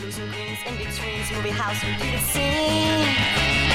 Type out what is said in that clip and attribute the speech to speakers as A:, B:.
A: Losing greens in between, movie house repeated scene.